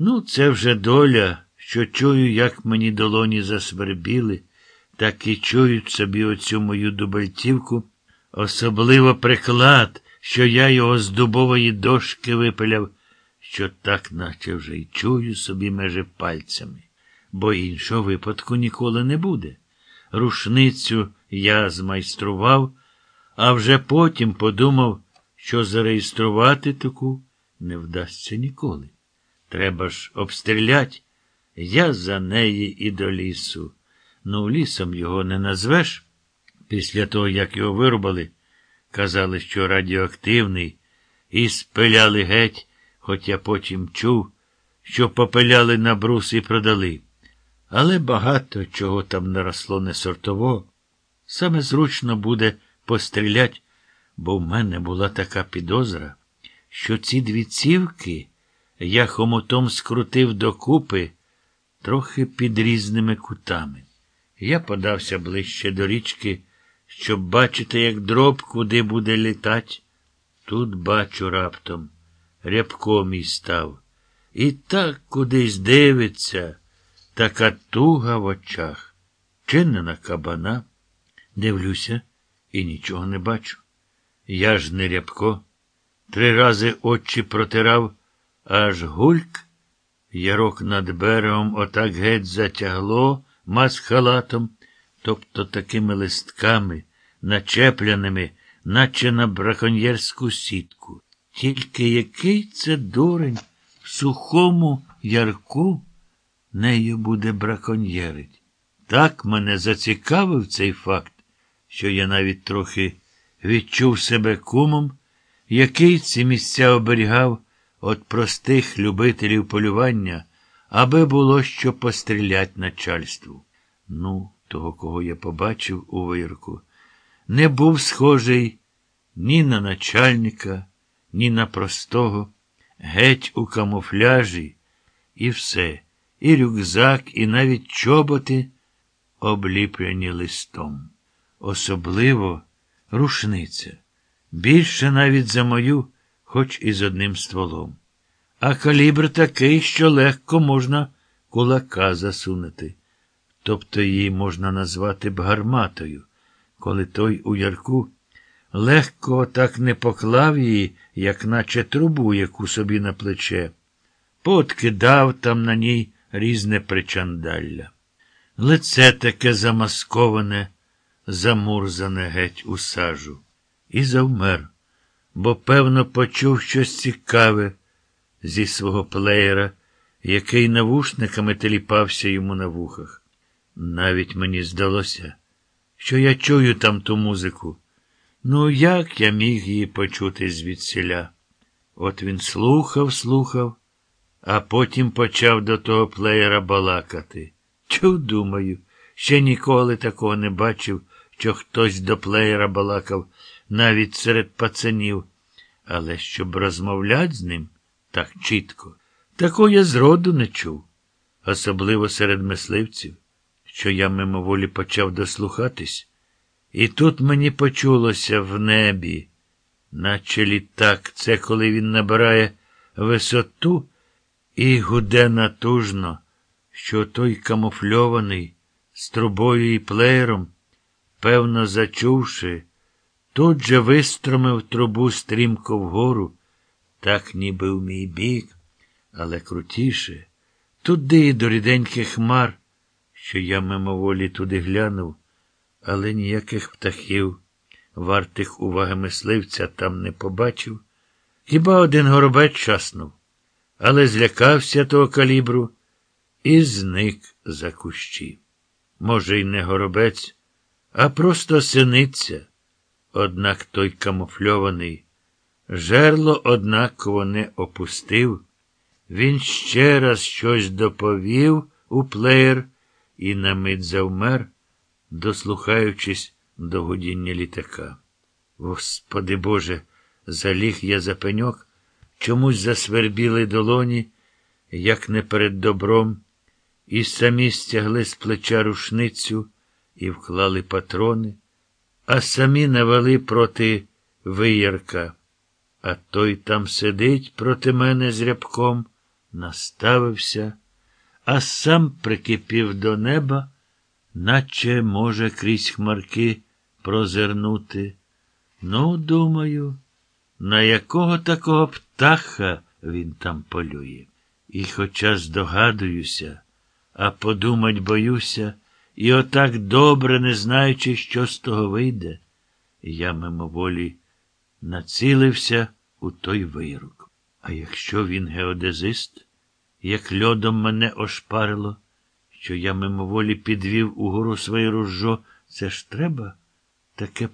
Ну, це вже доля, що чую, як мені долоні засвербіли, так і чують собі оцю мою дубальтівку, особливо приклад, що я його з дубової дошки випиляв, що так, наче вже й чую собі межи пальцями, бо іншого випадку ніколи не буде. Рушницю я змайстрував, а вже потім подумав, що зареєструвати таку не вдасться ніколи. Треба ж обстрілять. Я за неї і до лісу. Ну, лісом його не назвеш. Після того, як його вирубали, казали, що радіоактивний, і спиляли геть, хоч я потім чув, що попиляли на брус і продали. Але багато чого там наросло не сортово. Саме зручно буде пострілять, бо в мене була така підозра, що ці дві цівки я хомутом скрутив докупи трохи під різними кутами. Я подався ближче до річки, щоб бачити, як дроб куди буде літать. Тут бачу раптом. Рябко мій став. І так кудись дивиться, така туга в очах. Чинена кабана. Дивлюся і нічого не бачу. Я ж не рябко. Три рази очі протирав, аж гульк. Ярок над берегом отак геть затягло масхалатом, тобто такими листками, начепляними, наче на браконьєрську сітку. Тільки який це дурень в сухому ярку нею буде браконьєрить. Так мене зацікавив цей факт, що я навіть трохи відчув себе кумом, який ці місця оберігав від простих любителів полювання, аби було що пострілять начальству. Ну, того, кого я побачив у вирку, не був схожий ні на начальника, ні на простого, геть у камуфляжі, і все, і рюкзак, і навіть чоботи обліплені листом. Особливо рушниця. Більше навіть за мою, хоч і з одним стволом. А калібр такий, що легко можна кулака засунути. Тобто її можна назвати б гарматою, коли той у ярку легко так не поклав її, як наче трубу, яку собі на плече, подкидав там на ній різне причандалля. Лице таке замасковане, замурзане геть у сажу, і завмер, бо, певно, почув щось цікаве зі свого плеєра, який навушниками теліпався йому на вухах. Навіть мені здалося, що я чую там ту музику. Ну, як я міг її почути звідсіля? От він слухав, слухав, а потім почав до того плеєра балакати. Чув, думаю, ще ніколи такого не бачив, що хтось до плеєра балакав, навіть серед пацанів. Але щоб розмовляти з ним так чітко, такого я зроду не чув, особливо серед мисливців, що я мимоволі почав дослухатись. І тут мені почулося в небі, наче літак, це коли він набирає висоту і гуде натужно, що той камуфльований з трубою і плеєром, певно, зачувши, тут же вистромив трубу стрімко вгору, так ніби в мій бік, але крутіше, туди до ріденьких хмар, що я мимоволі туди глянув але ніяких птахів, вартих уваги мисливця, там не побачив. Хіба один горобець часнув, але злякався того калібру і зник за кущі. Може, й не горобець, а просто синиця. Однак той камуфльований жерло однаково не опустив. Він ще раз щось доповів у плеєр і на мить завмер дослухаючись до гудіння літака. Господи Боже, заліг я за пеньок, чомусь засвербіли долоні, як не перед добром, і самі стягли з плеча рушницю і вклали патрони, а самі навели проти виярка. А той там сидить проти мене з рябком, наставився, а сам прикипів до неба, наче може крізь хмарки прозирнути. Ну, думаю, на якого такого птаха він там полює. І хоча здогадуюся, а подумать боюся, і отак добре, не знаючи, що з того вийде, я мимоволі націлився у той вирок. А якщо він геодезист, як льодом мене ошпарило, що я мимоволі підвів угору своє ружжо, це ж треба таке